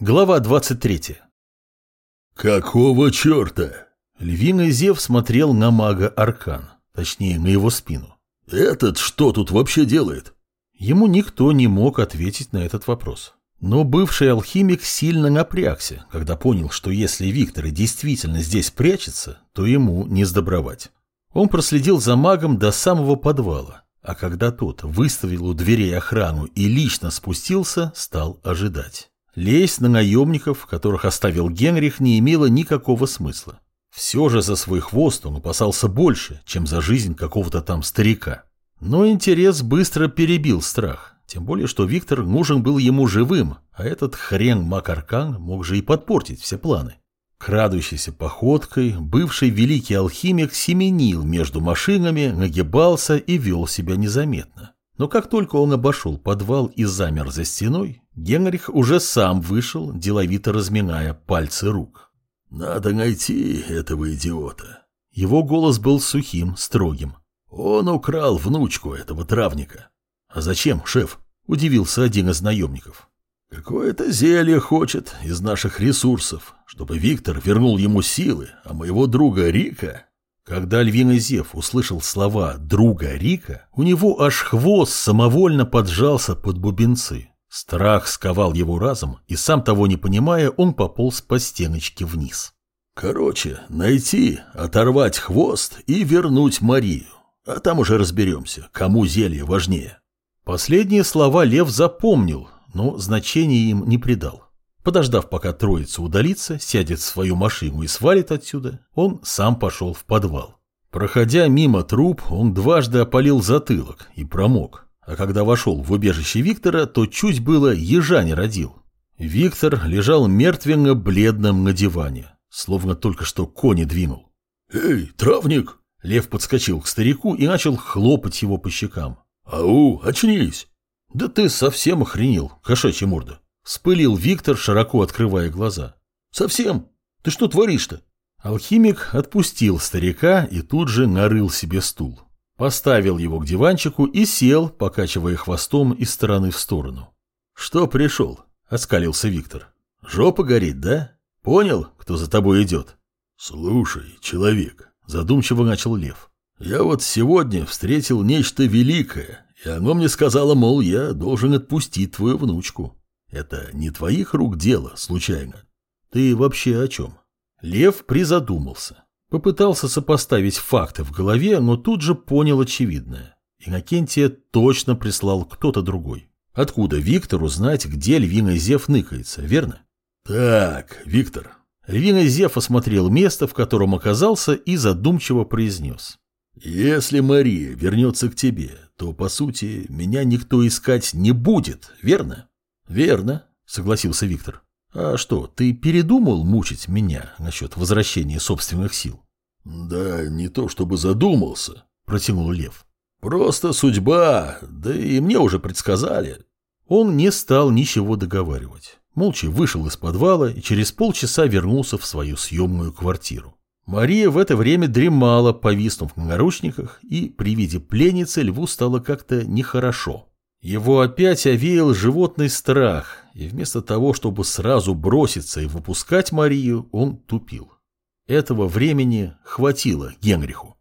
Глава 23. «Какого черта?» Львиный Зев смотрел на мага Аркан, точнее, на его спину. «Этот что тут вообще делает?» Ему никто не мог ответить на этот вопрос. Но бывший алхимик сильно напрягся, когда понял, что если Виктор действительно здесь прячется, то ему не сдобровать. Он проследил за магом до самого подвала, а когда тот выставил у дверей охрану и лично спустился, стал ожидать. Лезть на наемников, которых оставил Генрих, не имело никакого смысла. Все же за свой хвост он опасался больше, чем за жизнь какого-то там старика. Но интерес быстро перебил страх, тем более, что Виктор нужен был ему живым, а этот хрен Макаркан мог же и подпортить все планы. Крадущейся походкой бывший великий алхимик семенил между машинами, нагибался и вел себя незаметно. Но как только он обошел подвал и замер за стеной, Генрих уже сам вышел, деловито разминая пальцы рук. «Надо найти этого идиота». Его голос был сухим, строгим. «Он украл внучку этого травника». «А зачем, шеф?» – удивился один из наемников. «Какое-то зелье хочет из наших ресурсов, чтобы Виктор вернул ему силы, а моего друга Рика когда львиный Зев услышал слова «друга Рика», у него аж хвост самовольно поджался под бубенцы. Страх сковал его разум, и сам того не понимая, он пополз по стеночке вниз. Короче, найти, оторвать хвост и вернуть Марию. А там уже разберемся, кому зелье важнее. Последние слова Лев запомнил, но значения им не придал. Подождав, пока троица удалится, сядет в свою машину и свалит отсюда, он сам пошел в подвал. Проходя мимо труп, он дважды опалил затылок и промок. А когда вошел в убежище Виктора, то чуть было ежа не родил. Виктор лежал мертвенно-бледным на диване, словно только что кони двинул. «Эй, травник!» Лев подскочил к старику и начал хлопать его по щекам. «Ау, очнись!» «Да ты совсем охренел, кошачья морда!» Спылил Виктор, широко открывая глаза. «Совсем? Ты что творишь-то?» Алхимик отпустил старика и тут же нарыл себе стул. Поставил его к диванчику и сел, покачивая хвостом из стороны в сторону. «Что пришел?» — оскалился Виктор. «Жопа горит, да? Понял, кто за тобой идет?» «Слушай, человек», — задумчиво начал Лев. «Я вот сегодня встретил нечто великое, и оно мне сказало, мол, я должен отпустить твою внучку. Это не твоих рук дело, случайно. Ты вообще о чем? Лев призадумался. Попытался сопоставить факты в голове, но тут же понял очевидное. Иннокентия точно прислал кто-то другой. Откуда Виктору знать, где львиный Зев ныкается, верно? Так, Виктор. Львиный Зев осмотрел место, в котором оказался, и задумчиво произнес. Если Мария вернется к тебе, то, по сути, меня никто искать не будет, верно? «Верно», — согласился Виктор. «А что, ты передумал мучить меня насчет возвращения собственных сил?» «Да не то чтобы задумался», — протянул Лев. «Просто судьба, да и мне уже предсказали». Он не стал ничего договаривать. Молча вышел из подвала и через полчаса вернулся в свою съемную квартиру. Мария в это время дремала, повиснув на наручниках, и при виде пленницы льву стало как-то нехорошо. Его опять овеял животный страх, и вместо того, чтобы сразу броситься и выпускать Марию, он тупил. Этого времени хватило Генриху.